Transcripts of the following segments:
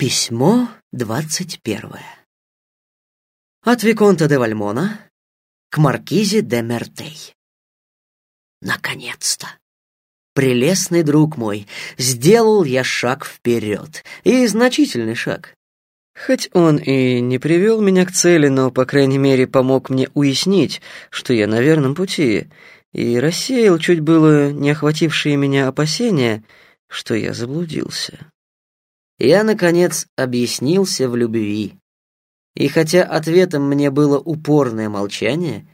Письмо двадцать первое. От Виконта де Вальмона к Маркизе де Мертей. Наконец-то! Прелестный друг мой, сделал я шаг вперед, и значительный шаг. Хоть он и не привел меня к цели, но, по крайней мере, помог мне уяснить, что я на верном пути, и рассеял чуть было не охватившие меня опасения, что я заблудился я, наконец, объяснился в любви. И хотя ответом мне было упорное молчание,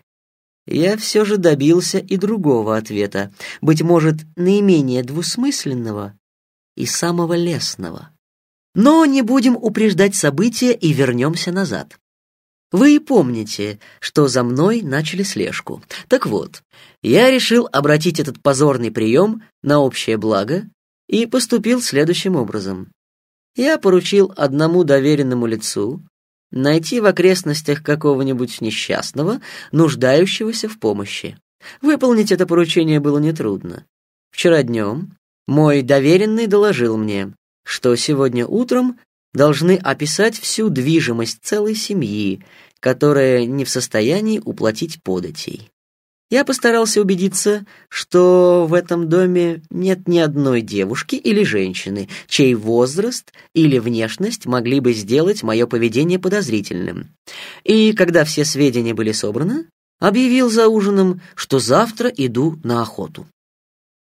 я все же добился и другого ответа, быть может, наименее двусмысленного и самого лестного. Но не будем упреждать события и вернемся назад. Вы помните, что за мной начали слежку. Так вот, я решил обратить этот позорный прием на общее благо и поступил следующим образом я поручил одному доверенному лицу найти в окрестностях какого-нибудь несчастного, нуждающегося в помощи. Выполнить это поручение было нетрудно. Вчера днем мой доверенный доложил мне, что сегодня утром должны описать всю движимость целой семьи, которая не в состоянии уплатить податей. Я постарался убедиться, что в этом доме нет ни одной девушки или женщины, чей возраст или внешность могли бы сделать мое поведение подозрительным. И когда все сведения были собраны, объявил за ужином, что завтра иду на охоту.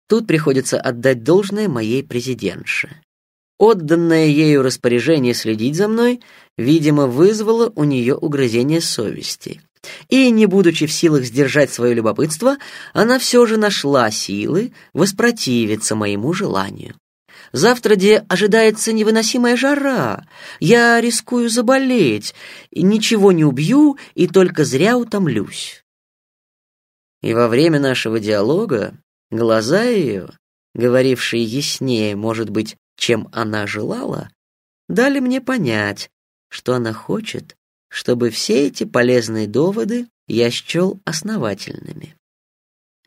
Тут приходится отдать должное моей президентше. Отданное ею распоряжение следить за мной, видимо, вызвало у нее угрызение совести и, не будучи в силах сдержать свое любопытство, она все же нашла силы воспротивиться моему желанию. Завтра, где ожидается невыносимая жара, я рискую заболеть, ничего не убью и только зря утомлюсь. И во время нашего диалога глаза ее, говорившие яснее, может быть, чем она желала, дали мне понять, что она хочет, чтобы все эти полезные доводы я счел основательными.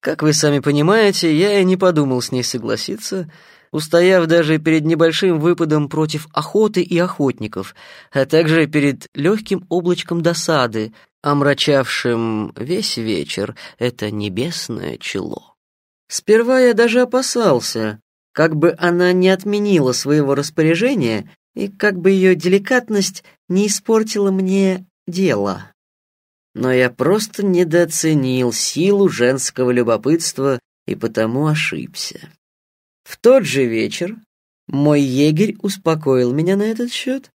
Как вы сами понимаете, я и не подумал с ней согласиться, устояв даже перед небольшим выпадом против охоты и охотников, а также перед легким облачком досады, омрачавшим весь вечер это небесное чело. Сперва я даже опасался, как бы она не отменила своего распоряжения и как бы ее деликатность не испортила мне дело. Но я просто недооценил силу женского любопытства и потому ошибся. В тот же вечер мой егерь успокоил меня на этот счет,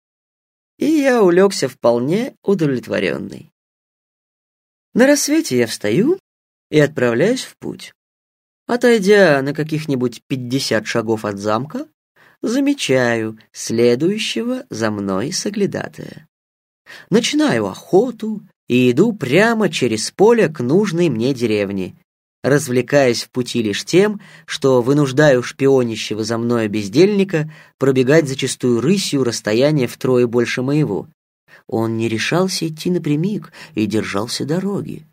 и я улегся вполне удовлетворенный. На рассвете я встаю и отправляюсь в путь. Отойдя на каких-нибудь пятьдесят шагов от замка, замечаю следующего за мной соглядатая. Начинаю охоту и иду прямо через поле к нужной мне деревне, развлекаясь в пути лишь тем, что вынуждаю шпионящего за мной бездельника пробегать зачастую рысью расстояние втрое больше моего. Он не решался идти напрямик и держался дороги.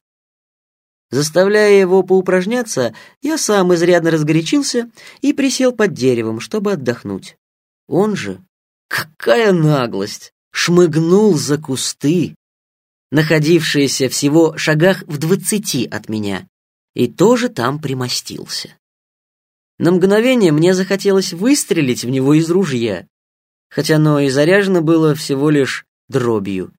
Заставляя его поупражняться, я сам изрядно разгорячился и присел под деревом, чтобы отдохнуть. Он же, какая наглость, шмыгнул за кусты, находившиеся всего шагах в двадцати от меня, и тоже там примостился. На мгновение мне захотелось выстрелить в него из ружья, хотя оно и заряжено было всего лишь дробью.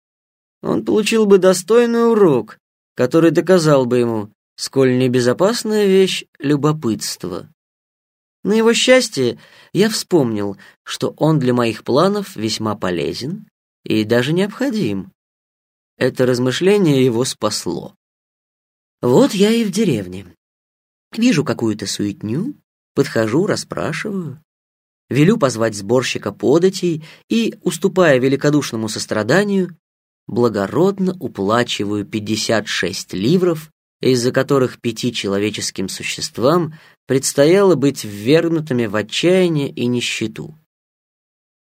Он получил бы достойный урок, который доказал бы ему, сколь небезопасная вещь любопытство. На его счастье я вспомнил, что он для моих планов весьма полезен и даже необходим. Это размышление его спасло. Вот я и в деревне. Вижу какую-то суетню, подхожу, расспрашиваю, велю позвать сборщика податей и, уступая великодушному состраданию, благородно уплачиваю 56 ливров, из-за которых пяти человеческим существам предстояло быть ввергнутыми в отчаяние и нищету.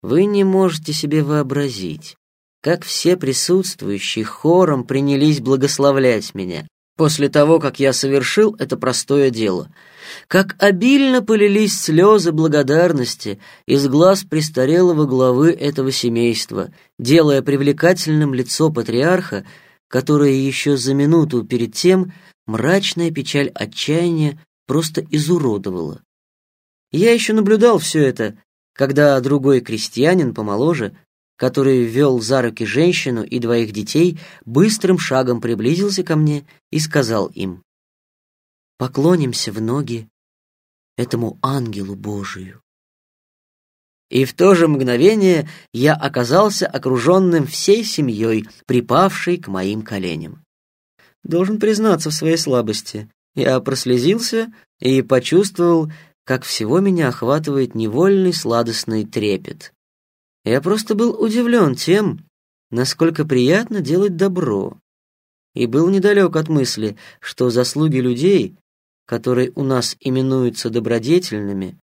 Вы не можете себе вообразить, как все присутствующие хором принялись благословлять меня. после того, как я совершил это простое дело. Как обильно полились слезы благодарности из глаз престарелого главы этого семейства, делая привлекательным лицо патриарха, которое еще за минуту перед тем мрачная печаль отчаяния просто изуродовала. Я еще наблюдал все это, когда другой крестьянин помоложе, который вел за руки женщину и двоих детей, быстрым шагом приблизился ко мне и сказал им, «Поклонимся в ноги этому ангелу Божию». И в то же мгновение я оказался окруженным всей семьей, припавшей к моим коленям. Должен признаться в своей слабости. Я прослезился и почувствовал, как всего меня охватывает невольный сладостный трепет. Я просто был удивлен тем, насколько приятно делать добро, и был недалек от мысли, что заслуги людей, которые у нас именуются добродетельными,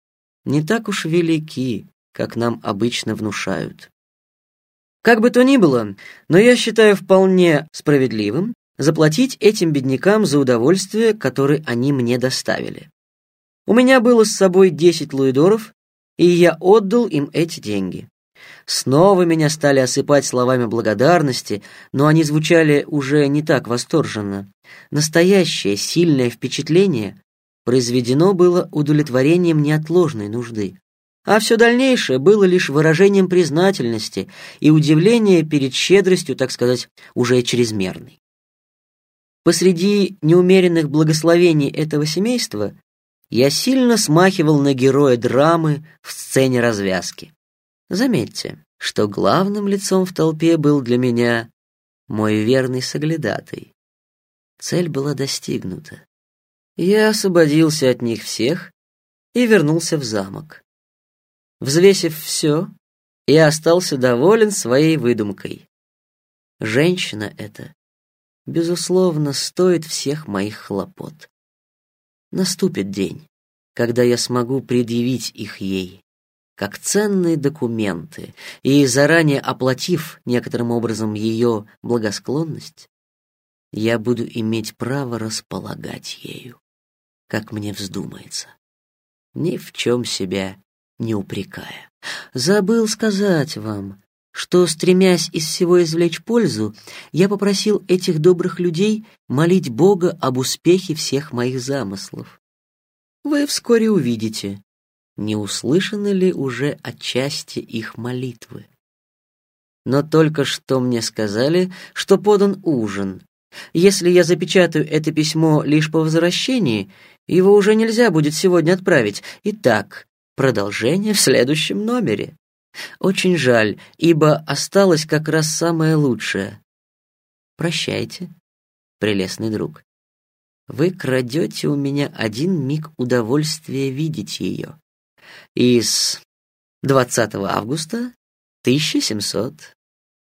не так уж велики, как нам обычно внушают. Как бы то ни было, но я считаю вполне справедливым заплатить этим беднякам за удовольствие, которое они мне доставили. У меня было с собой десять луидоров, и я отдал им эти деньги. Снова меня стали осыпать словами благодарности, но они звучали уже не так восторженно. Настоящее сильное впечатление произведено было удовлетворением неотложной нужды. А все дальнейшее было лишь выражением признательности и удивления перед щедростью, так сказать, уже чрезмерной. Посреди неумеренных благословений этого семейства я сильно смахивал на героя драмы в сцене развязки. Заметьте, что главным лицом в толпе был для меня мой верный соглядатый. Цель была достигнута. Я освободился от них всех и вернулся в замок. Взвесив все, я остался доволен своей выдумкой. Женщина эта, безусловно, стоит всех моих хлопот. Наступит день, когда я смогу предъявить их ей, как ценные документы, и, заранее оплатив некоторым образом ее благосклонность, я буду иметь право располагать ею, как мне вздумается, ни в чем себя не упрекая. Забыл сказать вам, что, стремясь из всего извлечь пользу, я попросил этих добрых людей молить Бога об успехе всех моих замыслов. Вы вскоре увидите, не услышаны ли уже отчасти их молитвы. Но только что мне сказали, что подан ужин. Если я запечатаю это письмо лишь по возвращении, его уже нельзя будет сегодня отправить. Итак, продолжение в следующем номере. Очень жаль, ибо осталось как раз самое лучшее. Прощайте, прелестный друг. Вы крадете у меня один миг удовольствия видеть ее. Из 20 августа 1700